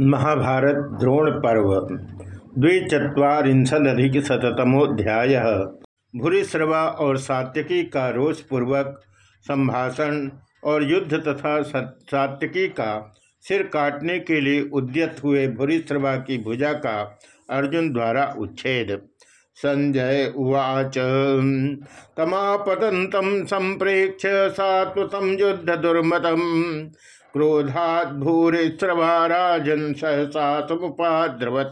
महाभारत द्रोण पर्व द्विचत्वारिंशदधिक शतमोध्याय भूरिश्रवा और सात्यकी का रोषपूर्वक संभाषण और युद्ध तथा सात्यकी का सिर काटने के लिए उद्यत हुए भूरिश्रवा की भुजा का अर्जुन द्वारा उच्छेद। संजय उवाच तमापतंतम संप्रेक्ष सात्वतम युद्ध दुर्मतम क्रोधात भूरिश्रवा राजन सहसा समुपाद्रवत।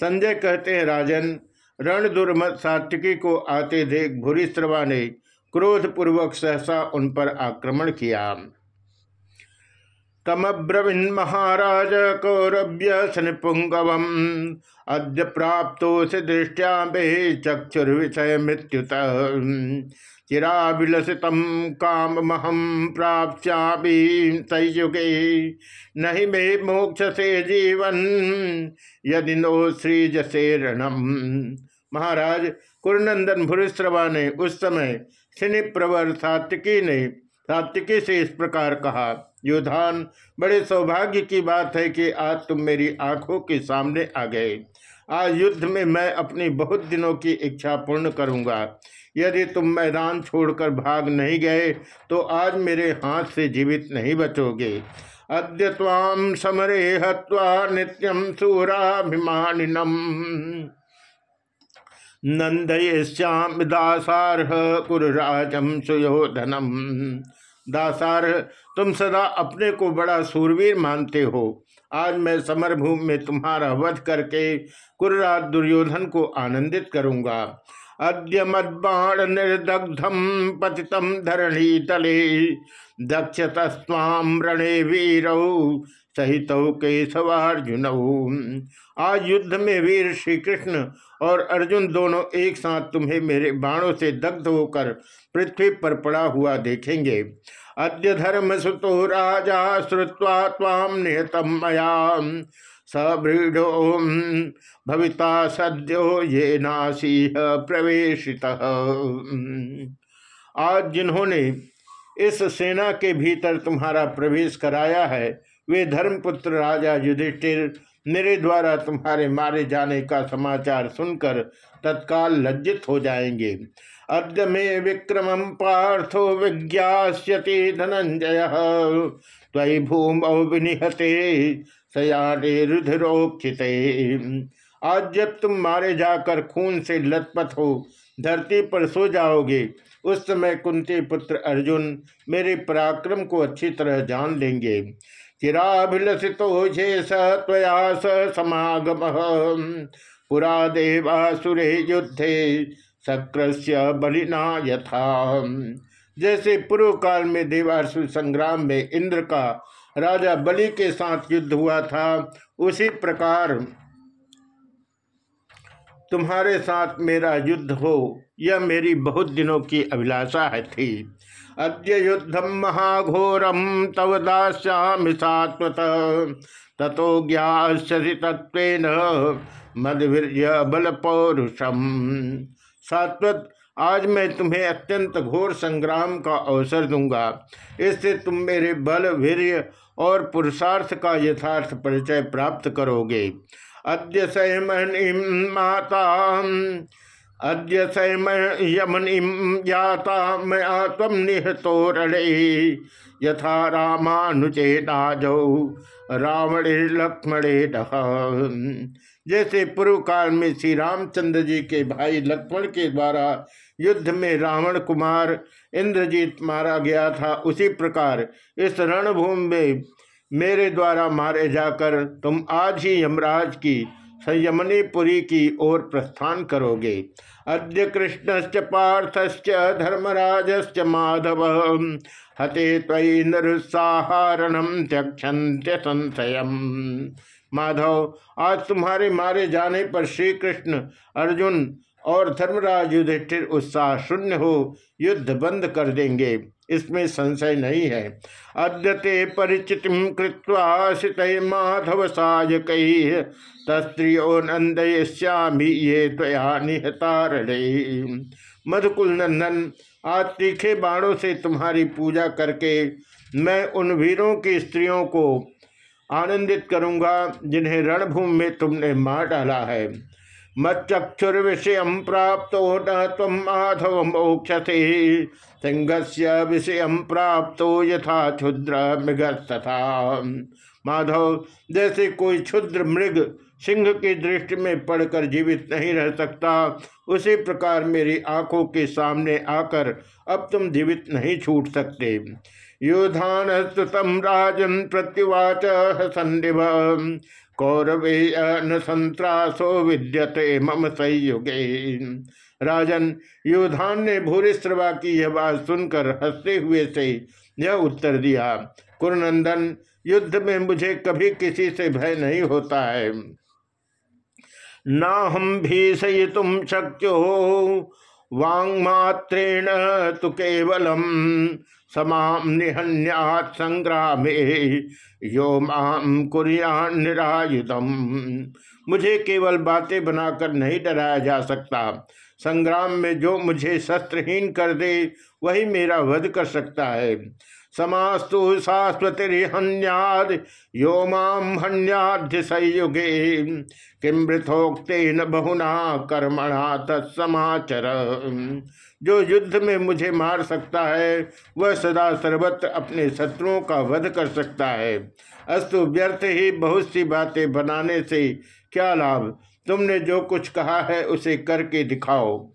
संजय कहते हैं, राजन, रण दुर्मत सात्विकी को आते देख भूरिश्रवा ने क्रोधपूर्वक सहसा उन पर आक्रमण किया। तमब्रवीन महाराज कौरभ्य शनिपुंगव अद्य प्राप्त से दृष्टिया चक्षुर्विषय मृत्युत। चिराभिलषित काम महम प्राप्यामी संयुगे। नहीं मे मोक्ष से जीवन, यदि नो श्रीजसे रणम महाराज, कुरनंदन भूरिश्रवा ने उस समय शनि प्रवर सात्विकी ने सात्विकी से इस प्रकार कहा, युधान, बड़े सौभाग्य की बात है कि आज तुम मेरी आँखों के सामने आ गए। आज युद्ध में मैं अपनी बहुत दिनों की इच्छा पूर्ण करूँगा। यदि तुम मैदान छोड़कर भाग नहीं गए तो आज मेरे हाथ से जीवित नहीं बचोगे। अद्य ताम समरे हत्वा नित्यम सूराभिमानिनम। नंदयश्याम दासारह कुरराजम सुयोधनम। दासार तुम सदा अपने को बड़ा सूरवीर मानते हो। आज मैं समरभूमि में तुम्हारा वध करके कुर्राज दुर्योधन को आनंदित करूँगा। अद्य मद्बाण निर्दग्धम पतितम धरणी तले। दक्षतस्वाम रणे वीरौ, सहित केशवार्जुन। आज युद्ध में वीर श्री कृष्ण और अर्जुन दोनों एक साथ तुम्हें मेरे बाणों से दग्ध होकर पृथ्वी पर पड़ा हुआ देखेंगे। अद्य धर्म सुतो राजा श्रुवा ताम निहतम मया। सभृढ़ो भविता सद्यो ये नासीह प्रवेशित। आज जिन्होंने इस सेना के भीतर तुम्हारा प्रवेश कराया है, वे धर्मपुत्र राजा युधिष्ठिर मेरे द्वारा तुम्हारे मारे जाने का समाचार सुनकर तत्काल लज्जित हो जाएँगे। अद्य मे विक्रम पार्थो विज्ञास्यति धनंजय। तय भूमौ विनिहते सयाने रुधिरोक्षित। आज जब तुम मारे जाकर खून से लथपथ हो, धरती पर सो जाओगे, उस समय कुंती पुत्र अर्जुन मेरे पराक्रम को अच्छी तरह जान लेंगे। चिराभिलषितो सया स समागम। पुरा देवासुरे युद्धे सक्रस्य बलिना यथा। जैसे पूर्व काल में देवासुर संग्राम में इंद्र का राजा बलि के साथ युद्ध हुआ था। उसी प्रकार तुम्हारे साथ मेरा युद्ध हो, यह मेरी बहुत दिनों की अभिलाषा है थी। अद्य युद्धम महाघोरम तव दास्यामि सात्वत। तत्व बल पौरुषम सात्वत, आज मैं तुम्हें अत्यंत घोर संग्राम का अवसर दूँगा। इससे तुम मेरे बल वीर्य और पुरुषार्थ का यथार्थ परिचय प्राप्त करोगे। अद्य सहमणि माता अद्य यमनि जाता मया तम निहतो रणे। यथा रामानुचे नाजौ रावणे लक्ष्मणे जैसे पूर्व काल में श्री रामचंद्र जी के भाई लक्ष्मण के द्वारा युद्ध में रावण कुमार इंद्रजीत मारा गया था। उसी प्रकार इस रणभूमि में मेरे द्वारा मारे जाकर तुम आज ही यमराज की, संयमनीपुरी की ओर प्रस्थान करोगे। अद्य कृष्णश्च पार्थश्च, धर्मराजश्च माधव। हते त्वयि निरुत्साहरणम त्यक्षन्त्य संशय माधव, आज तुम्हारे मारे जाने पर श्री कृष्ण अर्जुन और धर्मराज युधिष्ठिर उत्साह शून्य हो, युद्ध बंद कर देंगे। इसमें संशय नहीं है। अद्यते परिचित कृत्वा सित माधव सायक तस्त्रियो नंदयश्यामी ये त्वया निहतारणे। मधुकुल नंदन, आज तीखे बाणों से तुम्हारी पूजा करके मैं उन वीरों की स्त्रियों को आनंदित करूँगा जिन्हें रणभूमि में तुमने मार डाला है। मच्चक्षुर विषय प्राप्त न तम माधव मोक्षसे। सिंह से विषय प्राप्त यथा क्षुद्र मृग तथा माधव, जैसे कोई क्षुद्र मृग सिंह की दृष्टि में पड़कर जीवित नहीं रह सकता, उसी प्रकार मेरी आँखों के सामने आकर अब तुम जीवित नहीं छूट सकते। युधान राजन प्रत्युवाच संदिव कौरवे न संत्रासो विद्यते मम संयुगे। राजन युधान ने भूरिश्रवा की यह बात सुनकर हँसते हुए से यह उत्तर दिया, कुरनंदन, युद्ध में मुझे कभी किसी से भय नहीं होता है। ना हम भी सही तुम शक्यो वांगमात्रेण तो केवलम। समाम निहन्यात संग्राम, यो माम कुरियान निरायुतम मुझे केवल बातें बनाकर नहीं डराया जा सकता। संग्राम में जो मुझे शस्त्रहीन कर दे, वही मेरा वध कर सकता है। समास्तु शाश्वतिहन्याद यो माम हन्याध्य संयुगे। किमृथोक्तेन बहुना कर्मणा तत्समाचर जो युद्ध में मुझे मार सकता है, वह सदा सर्वत्र अपने शत्रुओं का वध कर सकता है। अस्तु, व्यर्थ ही बहुत सी बातें बनाने से क्या लाभ? तुमने जो कुछ कहा है, उसे करके दिखाओ।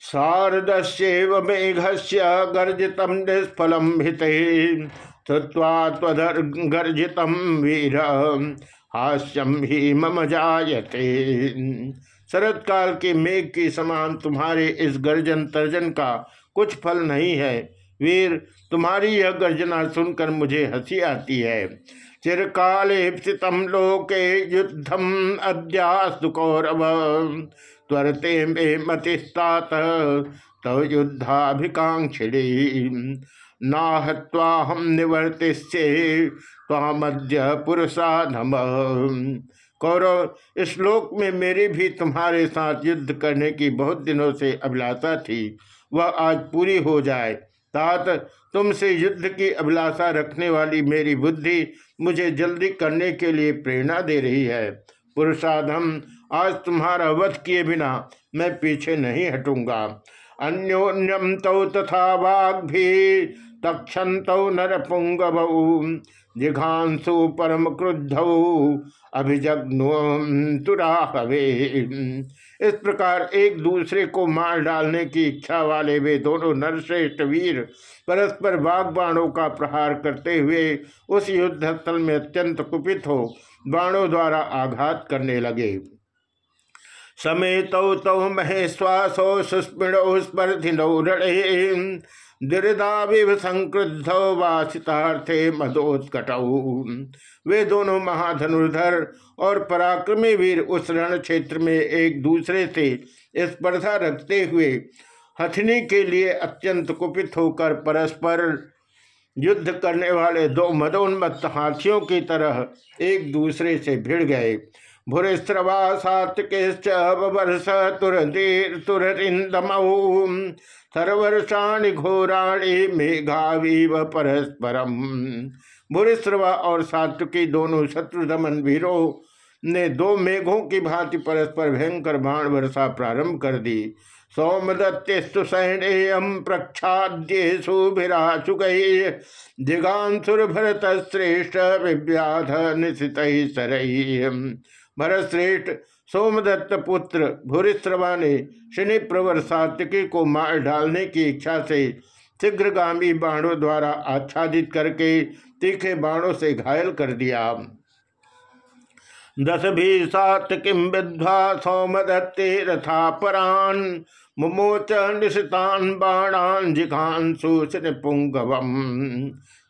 शारदस्येव मेघस्य गर्जित निष्फलम हित गर्जित वीर। हास्यम ही मम जायते। शरद काल के मेघ के समान तुम्हारे इस गर्जन तर्जन का कुछ फल नहीं है। वीर, तुम्हारी यह गर्जना सुनकर मुझे हँसी आती है। चिरकाले लोके युद्धम अद्यास्तु कौरव, त्वरते मे मतिस्तात, तव युद्धाभिकांक्षिणी नाहत्वाहम निवर्तिष्ये तामद्य पुरुषाधम कौरव, इस श्लोक में मेरी भी तुम्हारे साथ युद्ध करने की बहुत दिनों से अभिलाषा थी। वह आज पूरी हो जाए। तात, तुमसे युद्ध की अभिलाषा रखने वाली मेरी बुद्धि मुझे जल्दी करने के लिए प्रेरणा दे रही है। पुरुषाधम, आज तुम्हारा वध किए बिना मैं पीछे नहीं हटूँगा। अन्योन्यम तौ तथा वाघ भी तक्षत नरपुंगव। जिघांसु परम क्रुद्ध अभिजग्नुराहवे इस प्रकार एक दूसरे को मार डालने की इच्छा वाले वे दोनों नरश्रेष्ठ वीर परस्पर बागबाणों का प्रहार करते हुए उस युद्ध स्थल में अत्यंत कुपित हो बाणों द्वारा आघात करने लगे। समेतौ तौ महेश्वासौ सुस्पृणौ स्पर्धिनौ रणे दीर्दाविव संक्रुद्ध वासितार्थे मदोत्कट वे दोनों महाधनुर्धर और पराक्रमी वीर उस रण क्षेत्र में एक दूसरे से स्पर्धा रखते हुए हथनी के लिए अत्यंत कुपित होकर परस्पर युद्ध करने वाले दो मदोन्मत्त हाथियों की तरह एक दूसरे से भिड़ गए। भूरिस्रवा सात्विक वर्ष तुररिंदमऊ सर्वर्षाणि घोराणि मेघावीव परस्परम। भूरिश्रवा और सात्विकी दोनों शत्रुदमन वीरों ने दो मेघों की भांति परस्पर भयंकर बाण वर्षा प्रारंभ कर दी। सौमदत्तेस्तु सैन्यम प्रक्षाद्येशुभिराशुक दिगांसुर भरत श्रेष्ठ विव्याध निशित सरई भरत श्रेष्ठ सोमदत्त पुत्र भूरिश्रवा ने शनि प्रवर सात्विकी को मार डालने की इच्छा से शीघ्रगामी बाणों द्वारा आच्छादित करके तीखे बाणों से घायल कर दिया। दस भी सात किम विद्वा सौमदत्ते रथा परान मुमोच निशितान बाणान जिघान सुन पुंगवम।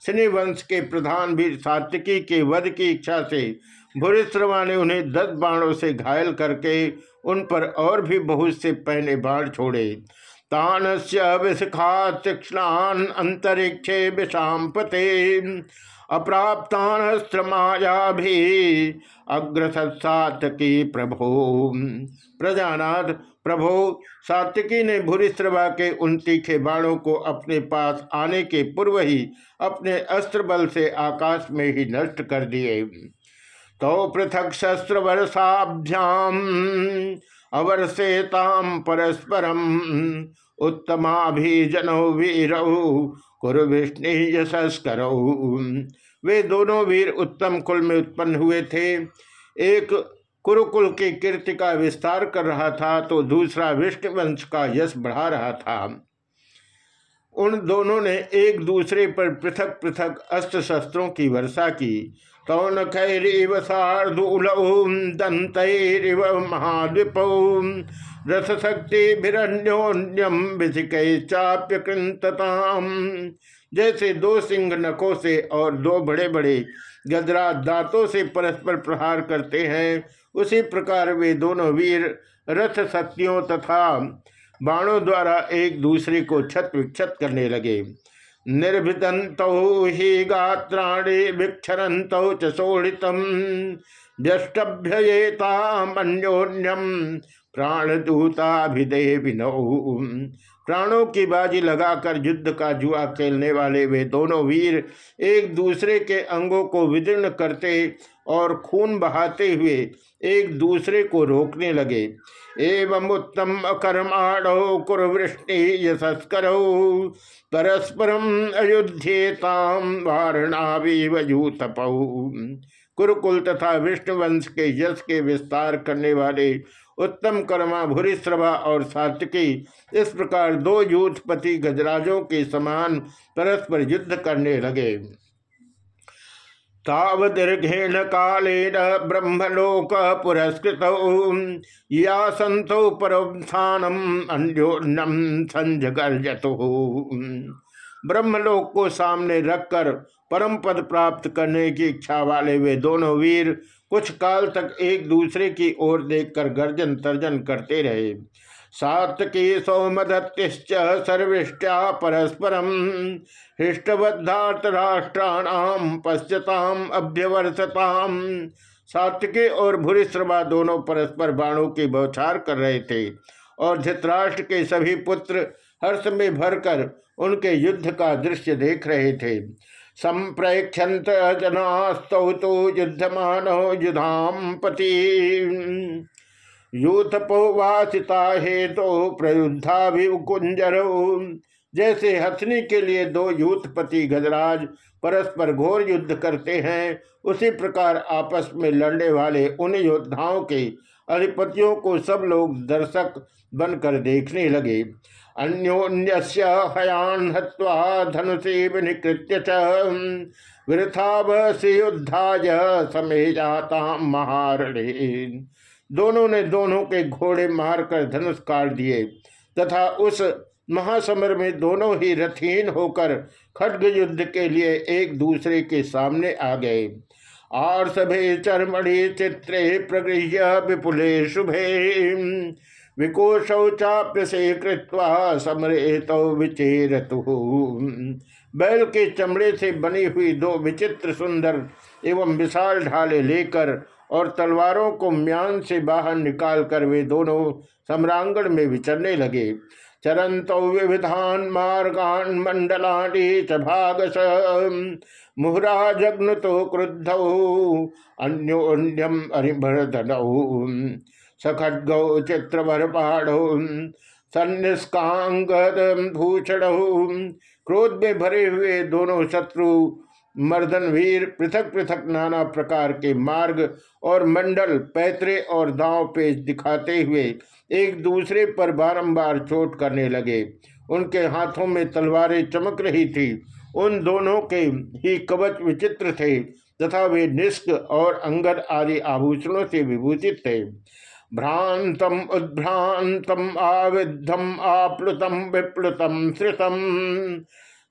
शनिवंश के प्रधान भी सात्विकी के वध की इच्छा से भूरिश्रवा ने उन्हें दस बाणों से घायल करके उन पर और भी बहुत से पहले बाण छोड़े। तान से तीक्षणान अंतरिक्षे विषाम पते अप्राप्तानस्त्रमाया भी अग्रसत्सात की प्रभो। प्रजानाथ, प्रभो, सात्विकी ने भूरिश्रवा के उन तीखे बाणों को अपने पास आने के पूर्व ही अपने अस्त्र बल से आकाश में ही नष्ट कर दिए। तो पृथक शस्त्र वर्षाभ्याम अवर्षेताम परस्परम उत्तमाभिजनो वीरौ कुरु विष्णु यशस्करौ वे दोनों वीर उत्तम कुल में उत्पन्न हुए थे। एक कुरुकुल की कीर्ति का विस्तार कर रहा था तो दूसरा विष्णु वंश का यश बढ़ा रहा था। उन दोनों ने एक दूसरे पर पृथक पृथक अस्त्र शस्त्रों की वर्षा की। कौन खैरिव सार्दूलौ दंतरिव महाद्विपौ रथ शक्ति भिरण्योन्यम विधिकय चाप्य कृतताम जैसे दो सिंह नखों से और दो बड़े बड़े गदरा दांतों से परस्पर प्रहार करते हैं, उसी प्रकार वे दोनों वीर रथ शक्तियों तथा बाणों द्वारा एक दूसरे को छत विक्षत करने लगे। निर्भिदंत ही गात्राणी विक्षरत च शोड़ित व्यष्टभ्येतामन्योन्यम प्राणदूताभिदेविनौ। प्राणों की बाजी लगाकर युद्ध का जुआ खेलने वाले वे दोनों वीर एक दूसरे के अंगों को विदीर्ण करते और खून बहाते हुए एक दूसरे को रोकने लगे। एवं उत्तम अकर्माणो कुरवृष्टि यशस्करौ परस्परम अयुध्येताम वारणावीवयूतपौ कुरुकुल तथा विष्णुवंश के यश के विस्तार करने वाले उत्तम कर्मा भूरिश्रवा और सात्विकी। इस प्रकार दो यूथपति गजराजों के समान परस्पर युद्ध करने लगे। तावदीर्घेण कालेन ब्रह्मलोक पुरस्कृत। या संतो परस्थानम अन्योन्यम संजगर्जतु। ब्रह्मलोक को सामने रखकर परम पद प्राप्त करने की इच्छा वाले वे दोनों वीर कुछ काल तक एक दूसरे की ओर देखकर गर्जन तर्जन करते रहे। सातकी सौमदत्तिश्च सर्विष्टा परस्परम हृष्टबद्धात राष्ट्राणाम पश्चताम अभ्यवर्षताम सात्विकी और भूरिश्रवा दोनों परस्पर बाणों की बौछार कर रहे थे और धृतराष्ट्र के सभी पुत्र हर्ष में भरकर उनके युद्ध का दृश्य देख रहे थे। संप्रेक्षंत जनास्तौ तो युद्धमान युधाम पति। यूथपोवासिता हेतु तो प्रयुद्धा भी जैसे हथनी के लिए दो यूथपति गजराज परस्पर घोर युद्ध करते हैं, उसी प्रकार आपस में लड़ने वाले उन योद्धाओं के अधिपतियों को सब लोग दर्शक बनकर देखने लगे। अन्योन्य हयान धनुषे विनिकृत्य वृथावसी समय जाता दोनों ने दोनों के घोड़े मारकर धनुष काट दिए तथा उस महासमर में दोनों ही रथहीन होकर खड्ग युद्ध के लिए एक दूसरे के सामने आ गए। आर्सभे चरमणि चित्रे प्रगृह्य विपुले शुभे विकोशौ चाप्य से कृत्वा समरे तो विचेरतु। बैल के चमड़े से बनी हुई दो विचित्र सुंदर एवं विशाल ढाले लेकर और तलवारों को म्यान से बाहर निकाल कर वे दोनों सम्रांगण में विचरने लगे। चरंत विविधान मार्गान मंडलानी च भागस मुहरा जग्न तो क्रुद्ध, अन्योन्यम अरिभरधन सखड्गौ चित्रभर पहाड़ो सन्निष्कांग भूषण क्रोध में भरे हुए दोनों शत्रु मर्दन वीर पृथक पृथक नाना प्रकार के मार्ग और मंडल, पैतरे और दांव पेच दिखाते हुए एक दूसरे पर बारंबार चोट करने लगे। उनके हाथों में तलवारें चमक रही थी। उन दोनों के ही कवच विचित्र थे, तथा वे निष्क और अंगद आदि आभूषणों से विभूषित थे। भ्रांतम उद्भ्रांतम आविद्धम आप्लुतम विप्लुतम श्रुतम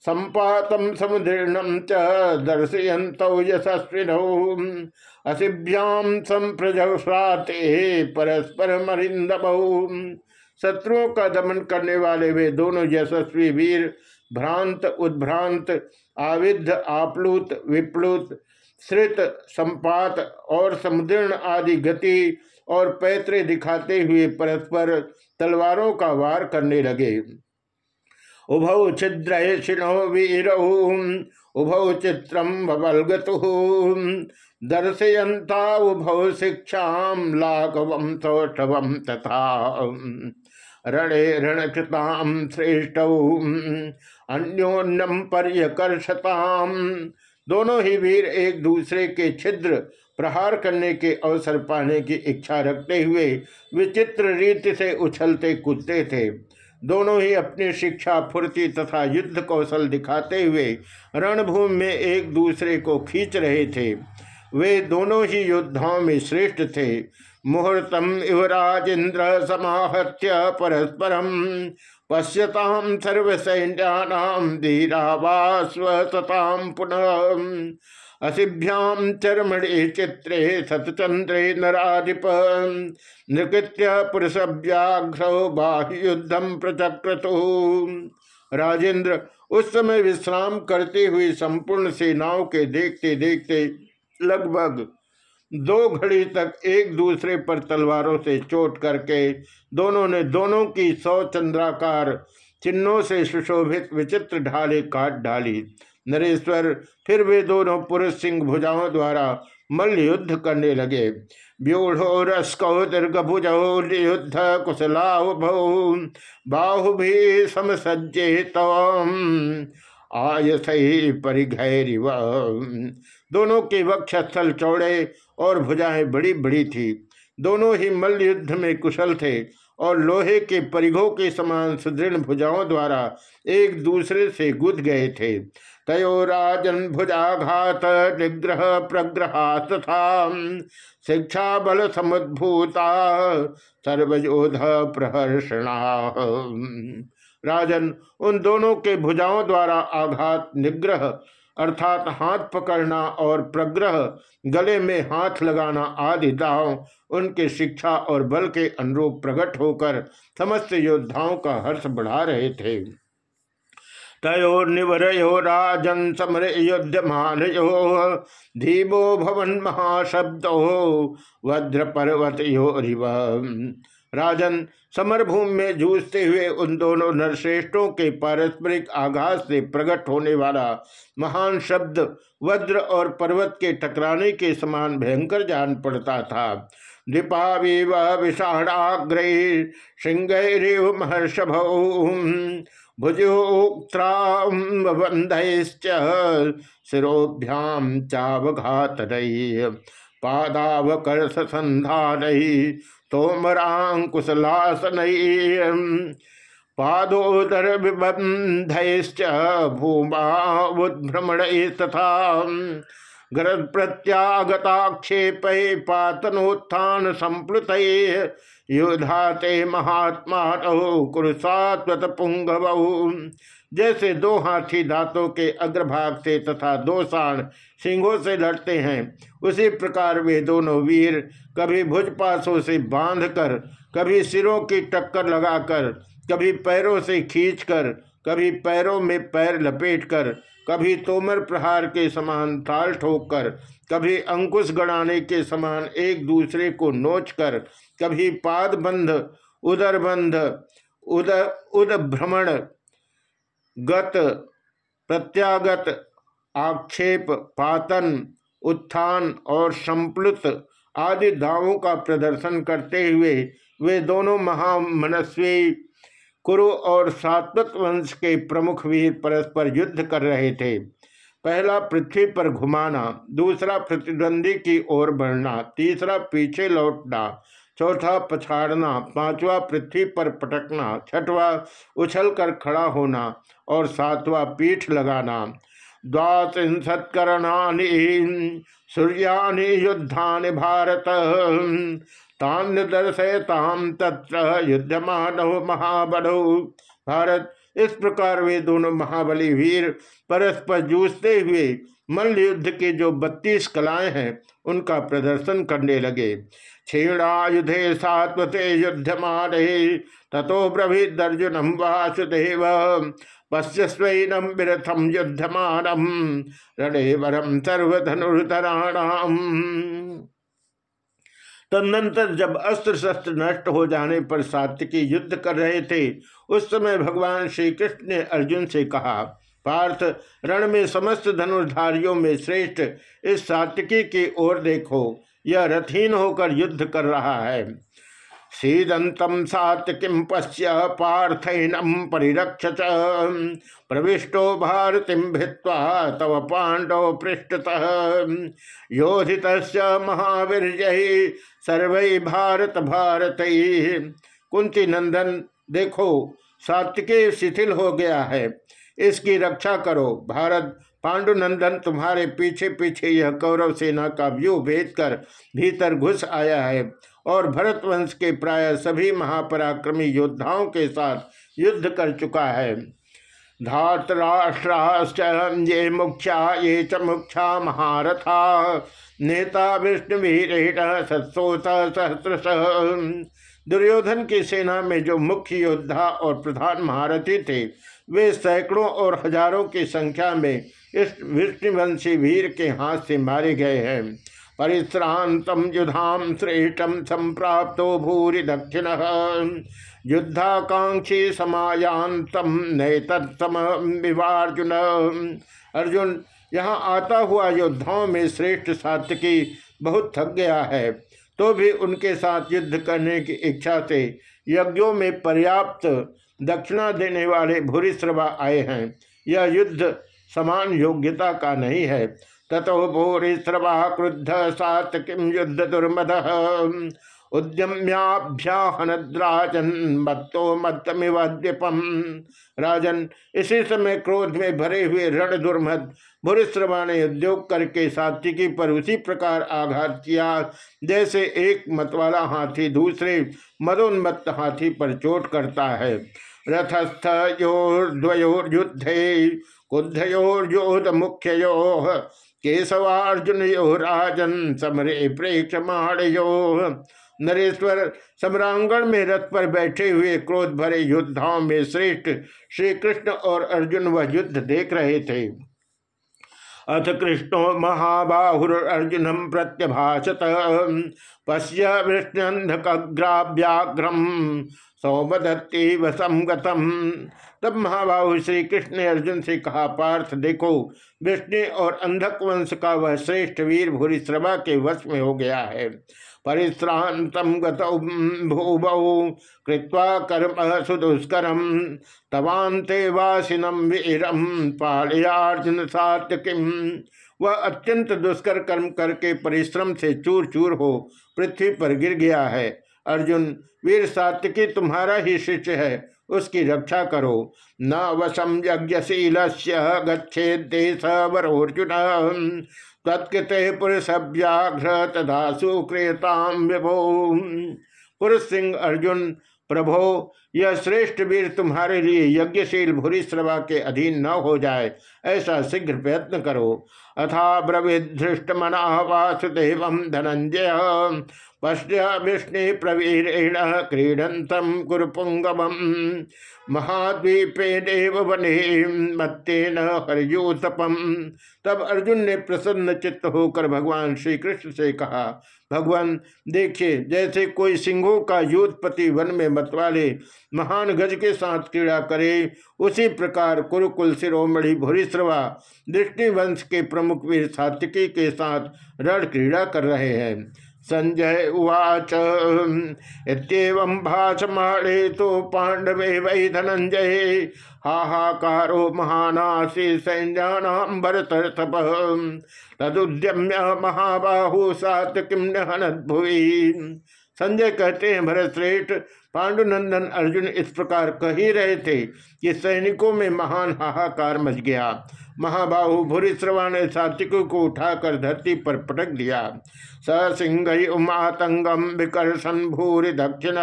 संपातम समुदीर्णम च दर्शयंत यशस्विनौ। असिभ्याम परस्पर मरिंदबौ शत्रुओं का दमन करने वाले वे दोनों यशस्वी वीर, भ्रांत, उद्भ्रांत, आविद्ध, आप्लुत, विप्लुत, श्रित, संपात और समुदीर्ण आदि गति और पैतरे दिखाते हुए परस्पर तलवारों का वार करने लगे। उभौ शिणो वीर, उभौ चित्रम बबलगतु दर्शयंता उभौ शिक्षा लाघवम सौष्ठवम तथा। रणे रणकृताम श्रेष्ठ अन्योन्यम पर्यकर्षताम दोनों ही वीर एक दूसरे के छिद्र प्रहार करने के अवसर पाने की इच्छा रखते हुए विचित्र रीति से उछलते कूदते थे। दोनों ही अपनी शिक्षा, फुर्ती तथा युद्ध कौशल दिखाते हुए रणभूमि में एक दूसरे को खींच रहे थे। वे दोनों ही योद्धाओं में श्रेष्ठ थे। मुहूर्तम युवराजेन्द्र समाहत्य परस्परम पश्यताम सर्वसैन्यानाम धीरावास्वताम पुनः असिभ्याम चरमणे चित्रे सतचंद्रे नराधिप। नृकृत्य पुरुषव्याघ्र बाह्युद्धम प्रचक्रतु। राजेंद्र, उस समय विश्राम करते हुए संपूर्ण सेनाओं के देखते देखते लगभग दो घड़ी तक एक दूसरे पर तलवारों से चोट करके दोनों ने दोनों की सौ चंद्राकार चिन्हों से सुशोभित विचित्र ढाले काट डाली। नरेश्वर, फिर वे दोनों पुरुष सिंह भुजाओं द्वारा मल्ल युद्ध करने लगे। युद्ध बाहु भी समसज्जे आयसही परिघैरिव। दोनों के वक्षस्थल चौड़े और भुजाएँ बड़ी बड़ी थी। दोनों ही मल्ल युद्ध में कुशल थे और लोहे के परिघों के समान सुदृढ़ भुजाओं द्वारा एक दूसरे से गुद गए थे। तयो राजन भुजाघात निग्रह प्रग्रहा तथा शिक्षा बल समुद्भूता सर्वयोध प्रहर्षणा। राजन उन दोनों के भुजाओं द्वारा आघात, निग्रह अर्थात हाथ पकड़ना और प्रग्रह गले में हाथ लगाना आदि दाव उनके शिक्षा और बल के अनुरूप प्रकट होकर समस्त योद्धाओं का हर्ष बढ़ा रहे थे। तयोर्निवरयो राजन समर युद्धमान धीमो भवन महाशब्दो वज्र पर्वत योरिव राजन, समरभूमि में जूझते हुए उन दोनों नरश्रेष्ठों के पारस्परिक आघात से प्रकट होने वाला महान शब्द वज्र और पर्वत के टकराने के समान भयंकर जान पड़ता था। दीपावीव विषाणाग्रे श्रृंगैरिव महर्षभ। भुजोक्त्राबंधश्च शिरोभ्याम चावघात पादावकर्ष संधान तोमराकुशलासन पादोदर विबंधश्च भूमावुद्भ्रमण तथा गरज प्रत्यागताक्षेप पातनोत्थान संप्लुत युधा ते महात्मा कुरुसात्वत पुंगव जैसे दो हाथी दांतों के अग्रभाग से तथा दो साण सिंहों से लड़ते हैं, उसी प्रकार वे दोनों वीर कभी भुजपासों से बांधकर, कभी सिरों की टक्कर लगाकर, कभी पैरों से खींचकर, कभी पैरों में पैर लपेटकर, कभी तोमर प्रहार के समान ताल ठोक कर कभी अंकुश गड़ाने के समान एक दूसरे को नोच कर कभी पाद बंध, उदर बंध, उद उद भ्रमण, गत, प्रत्यागत, आक्षेप, पातन, उत्थान और संप्लुत आदि दावों का प्रदर्शन करते हुए वे दोनों महामनस्वी कुरु और सात्वत वंश के प्रमुख वीर परस्पर युद्ध कर रहे थे। पहला पृथ्वी पर घुमाना, दूसरा प्रतिद्वंदी की ओर बढ़ना, तीसरा पीछे लौटना चौथा पछाड़ना, पांचवा पृथ्वी पर पटकना, छठवा उछल कर खड़ा होना और सातवा पीठ लगाना। द्वात्रिशत्करणानि सूर्यानि युद्धानि भारत। तान दर्शयताम तत्र युद्धमान महाबलो। भारत, इस प्रकार वे दोनों महाबली वीर परस्पर जूझते हुए मल्ल युद्ध के जो बत्तीस कलाएँ हैं, उनका प्रदर्शन करने लगे। क्षीणायुधे सात्वते युद्धमाने वासुदेव। पश्यस्वैनम विरथम युद्धमानम रणेवरम सर्वधनुर्धराणाम। तदनंतर जब अस्त्र शस्त्र नष्ट हो जाने पर सात्विकी युद्ध कर रहे थे, उस समय भगवान श्री कृष्ण ने अर्जुन से कहा, पार्थ, रण में समस्त धनुर्धारियों में श्रेष्ठ, इस सात्विकी की ओर देखो। यह रथीन होकर युद्ध कर रहा है। सीदंतम सात्विकीम पश्य पार्थनम परिरक्ष प्रविष्टो भारतीम भित्वा तव पांडव पृष्ठतः। योधित महावीर सर्व भारत भारत। कुंती नंदन देखो, सात्विकी शिथिल हो गया है। इसकी रक्षा करो। भारत पांडुनंदन तुम्हारे पीछे पीछे यह कौरव सेना का व्यू भेद कर भीतर घुस आया है और भरतवंश के प्राय सभी महापराक्रमी योद्धाओं के साथ युद्ध कर चुका है। धातराष्ट्राश्च ये मुख्या, ये च मुख्या महारथा। नेता विष्णुवीरेण सत्सोत सहस्रश। दुर्योधन की सेना में जो मुख्य योद्धा और प्रधान महारथी थे, वे सैकड़ों और हज़ारों की संख्या में इस विष्णुवंशी वीर के हाथ से मारे गए हैं। परिश्रांतम युधाम श्रेष्ठम संप्राप्तो भूरि दक्षिण। युद्धाकांक्षी समायांतम नैतम विवार्जुन। अर्जुन, यहाँ आता हुआ योद्धाओं में श्रेष्ठ सात्यकी बहुत थक गया है। तो भी उनके साथ युद्ध करने की इच्छा से यज्ञों में पर्याप्त दक्षिणा देने वाले भूरिश्रवा आए हैं। यह युद्ध समान योग्यता का नहीं है। ततो भूरिश्रवा क्रुद्ध सात किम युद्ध दुर्मद। उद्यम्याभ्याहनद्राजन मत्तो मत्तमिवद्यपम राजन, इसी समय क्रोध में भरे हुए रण दुर्मद भूरिश्रवा ने उद्योग करके सात्विकी पर उसी प्रकार आघात किया। जैसे एक मतवाला हाथी दूसरे मदोन्मत्त हाथी पर चोट करता है। रथस्थ योर्द्वयोर्युद्धे कुद्धयोर्योध मुख्यो केशवार्जुन यो राजन समरे प्रेक्षमाणयो। नरेश्वर सम्रांगण में रथ पर बैठे हुए क्रोध भरे योद्धाओं में श्रेष्ठ श्री कृष्ण और अर्जुन वह युद्ध देख रहे थे। अथ कृष्णो महाबाहुर अर्जुनम प्रत्यभाषत। पश्य वृष्ण्यंधकग्राव्याघ्रम सौमदत्ती वसंगतम तब महाबाहु श्री कृष्ण ने अर्जुन से कहा, पार्थ, देखो, विष्णु और अंधक वंश का वह श्रेष्ठ वीर भूरी श्रभा के वश में हो गया है। परिश्रांतम गूबौ कृत्वा कर्म सुदुष्करम। तवान्ते वासिनम वीरम पालयार्जुन सात्यकिम वह अत्यंत दुष्कर कर्म करके परिश्रम से चूर चूर हो पृथ्वी पर गिर गया है। अर्जुन, वीर सात्यकी तुम्हारा ही शिष्य है, उसकी रक्षा करो। न वशम यज्ञशील गच्छे देश वरोर्जुन तत्कृत पुरुष व्याघ्र तथा सुक्रियताम विभो पुरुष सिंह अर्जुन, प्रभो, यह श्रेष्ठ वीर तुम्हारे लिए यज्ञशील भूरी भूरिश्रवा के अधीन न हो जाए। ऐसा शीघ्र प्रयत्न करो। अथा ब्रविधृष्ट मना वासुदेव धनंजय। पश्य विष्णु प्रवीरेण क्रीडतम गुरुपुंगम महाद्वीपे देव वने मत्तेन हरियोतपम तब अर्जुन ने प्रसन्न चित्त होकर भगवान श्री कृष्ण से कहा, भगवान, देखिए, जैसे कोई सिंहों का युद्धपति वन में मतवाले महान गज के साथ क्रीड़ा करे, उसी प्रकार कुरुकुल शिरोमणि भूरिश्रवा दृष्टिवंश के प्रमुख वीर सात्विकी के साथ रण क्रीड़ा कर रहे हैं। संजय उवाच इतम भाषमाणे तो पांडवे वै धनंजय, हाहाकारो महानासी सैन्यानाम भरतर्षभ। तदुद्यम्य महाबाहु सात किम भुवि संजय कहते हैं, भरत श्रेष्ठ पांडुनंदन अर्जुन इस प्रकार कह ही रहे थे कि सैनिकों में महान हाहाकार मच गया। महाबाहु भूरिश्रवा ने सात्विकों को उठाकर धरती पर पटक दिया। सिंह उमातंगम विकर्षण भूरि दक्षिण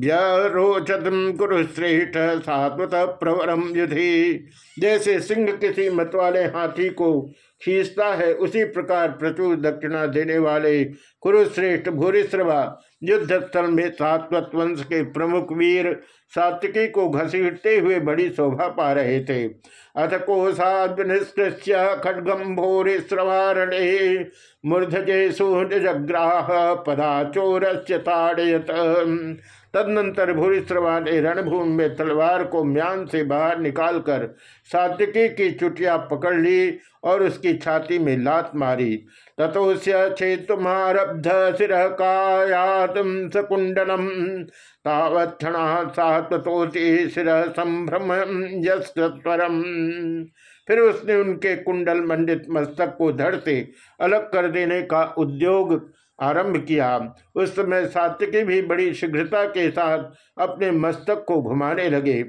व्यरोचतम कुरुश्रेष्ठ सात्वत प्रवरम युधि। जैसे सिंह किसी मतवाले हाथी को खींचता है, उसी प्रकार प्रचुर दक्षिणा देने वाले कुरुश्रेष्ठ भूरिश्रवा युद्ध स्थल में सात्वत वंश के प्रमुख वीर सात्विकी को घसीटते हुए बड़ी शोभा पा रहे थे। अथ कोशाद्निष्कृष्य खड्गम भूरि श्रवारणे मूर्धजे सूर्यग्राह पदाचोर ताड़यत। तदनंतर भूरिश्रवा ने रणभूमि में तलवार को म्यान से बाहर निकालकर सात्विकी की चुटिया पकड़ ली और उसकी छाती में लात मारी। तथोस्य छेतुमारब्ध सिर कायातम सकुंडलम तावत्णा सात्वतोति सिर संभ्रम यस्वरम फिर उसने उनके कुंडल मंडित मस्तक को धड़ से अलग कर देने का उद्योग आरंभ किया। उस समय सात्विकी भी बड़ी शीघ्रता के साथ अपने मस्तक को घुमाने लगे।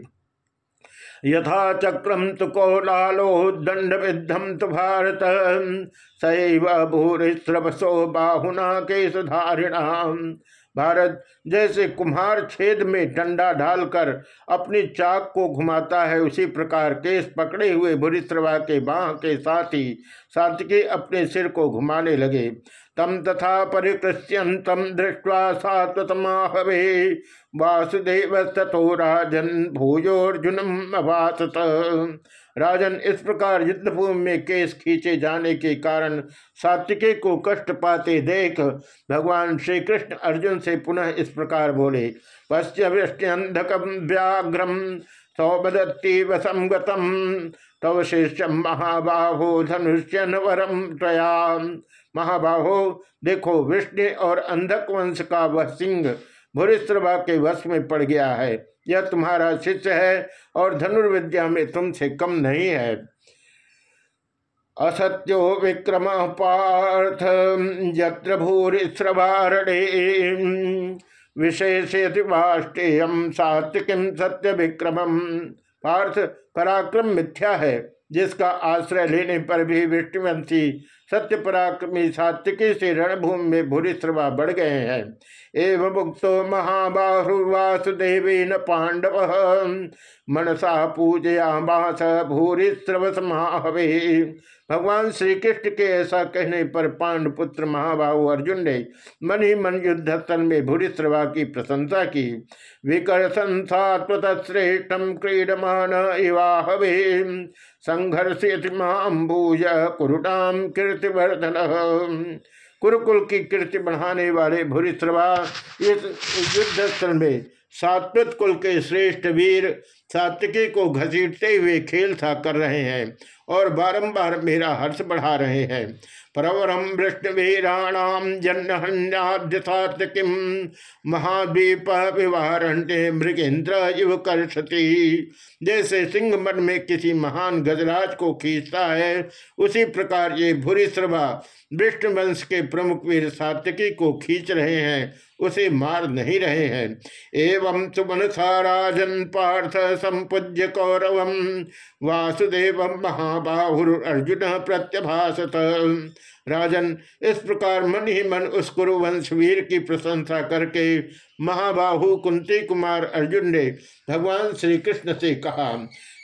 यथा चक्रम तो कौलालो दंड विद्धम तो भारत। सैव भूरिश्रवसो बाहुना के सुधारिणाम भारत जैसे कुम्हार छेद में डंडा डालकर अपनी चाक को घुमाता है, उसी प्रकार केस पकड़े हुए भूरिश्रवा के बाह के साथ ही सात्विकी अपने सिर को घुमाने लगे। तम तथा परिकृष्यंतम दृष्टवा सात्वतमाहवे वासुदेव तथो राजन भूयोर्जुन अभासत राजन इस प्रकार युद्धभूमि में केस खींचे जाने के कारण सात्विके को कष्ट पाते देख भगवान श्री कृष्ण अर्जुन से पुनः इस प्रकार बोले पश्य वृष्टिअंधकम व्याघ्रम सौबदत्ती वसम गतम तव शिष्यम महाबाहो धनुष्यन वरम त्वया। महाबाहो, देखो, विष्णु और अंधक वंश का वह सिंह भूरिश्रवा के वश में पड़ गया है। यह तुम्हारा शिष्य है और धनुर्विद्या में तुमसे कम नहीं है। असत्यो विक्रम पार्थ, यत्र भूरिश्रवारणे विशेषेतिवाष्टेयम सात्विकीम सत्य विक्रमम पार्थ पराक्रम मिथ्या है, जिसका आश्रय लेने पर भी विष्णुवंशी सत्य पराक्रमी सात्विकी से रणभूमि में भूरिश्रवा बढ़ गए हैं। एवं मुक्तो महाबाहुवासुदेव न पांडव। मनसा पूजया पूजयामास भूरिश्रव समाहवे। भगवान श्री कृष्ण के ऐसा कहने पर पांडपुत्र महाबाहु अर्जुन ने मन ही मन युद्ध स्थल में भूरिश्रवा की प्रशंसा की। विकर्षण सात्वतश्रेष्ठम क्रीडमान इवाहवे। संघर्षित माम्बूज कुरुटाम कीर्तिवर्धन कुरुकुल की कीर्ति बढ़ाने वाले भूरिश्रवा इस युद्ध स्थल में सात्वित कुल के श्रेष्ठ वीर सात्विकी को घसीटते हुए खेल था कर रहे हैं और बारंबार मेरा हर्ष बढ़ा रहे हैं। प्रवरम वृष्णवीराणाम जन्नहन्याद्य सात्विकीम महाद्वीप विवारण्य मृगेंद्र इव कर्षति। जैसे सिंह मन में किसी महान गजराज को खींचता है, उसी प्रकार ये भूरी श्रभा वंश के प्रमुख वीर सात्विकी को खींच रहे हैं। उसे मार नहीं रहे हैं। एवं सुमन साराजन पार्थ संपूज्य कौरव, वासुदेव महाबाहुर अर्जुन प्रत्यभाषत राजन, इस प्रकार मन ही मन उस कुरुवंश वीर की प्रशंसा करके महाबाहु कुंती कुमार अर्जुन ने भगवान श्री कृष्ण से कहा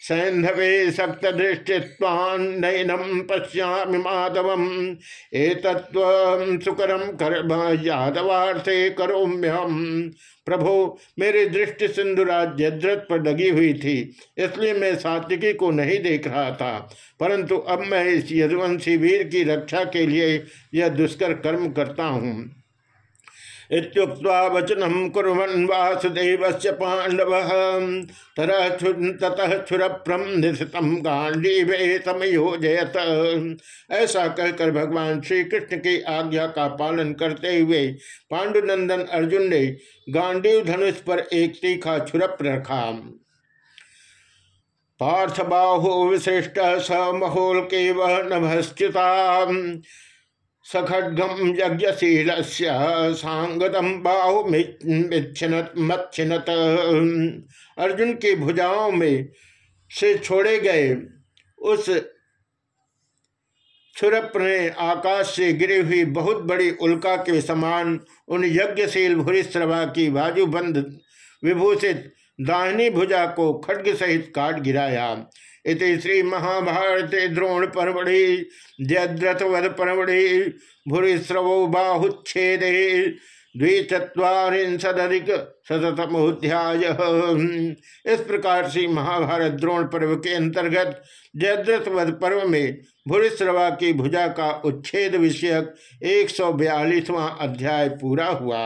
सैंधवे सप्त दृष्टित्वान्नयनम पश्यामि माधव एतत्व सुकरम कर्म यादवार्थे करोम्यहम। प्रभो, मेरी दृष्टि सिंधुराज जद्रथ पर लगी हुई थी, इसलिए मैं सात्विकी को नहीं देख रहा था। परंतु अब मैं इस यदुवंशी वीर की रक्षा के लिए यह दुष्कर कर्म करता हूँ। इत्युक्त्वा वचनम कुरन वासुदेव से पांडव ततः क्षुरप्रम निशितम गांडीवे समयोजयत ऐसा कहकर भगवान श्री कृष्ण की आज्ञा का पालन करते हुए पांडुनंदन अर्जुन ने गांडीव धनुष पर एक तीखा छुरप रखा। पार्थ बाहु विशिष्ट स महोल के वह नभस्त्युता सखड्गम यज्ञशील सांगतम बाहु मच्छिनत अर्जुन की भुजाओं में से छोड़े गए। उस छुरप ने आकाश से गिरी हुई बहुत बड़ी उल्का के समान उन यज्ञशील भूरिश्रवा की बाजूबंद विभूषित दाहिनी भुजा को खड्ग सहित काट गिराया। इति श्री महाभारत द्रोण परमढ़ि जयद्रथ वध परमढ़ि भूरिश्रवो बाहुच्छेद द्विचत्वारिशदिक शतमोध्याय इस प्रकार से महाभारत द्रोण पर्व के अंतर्गत जयद्रथ वध पर्व में भूरिश्रवा की भुजा का उच्छेद विषयक एक सौ अध्याय पूरा हुआ।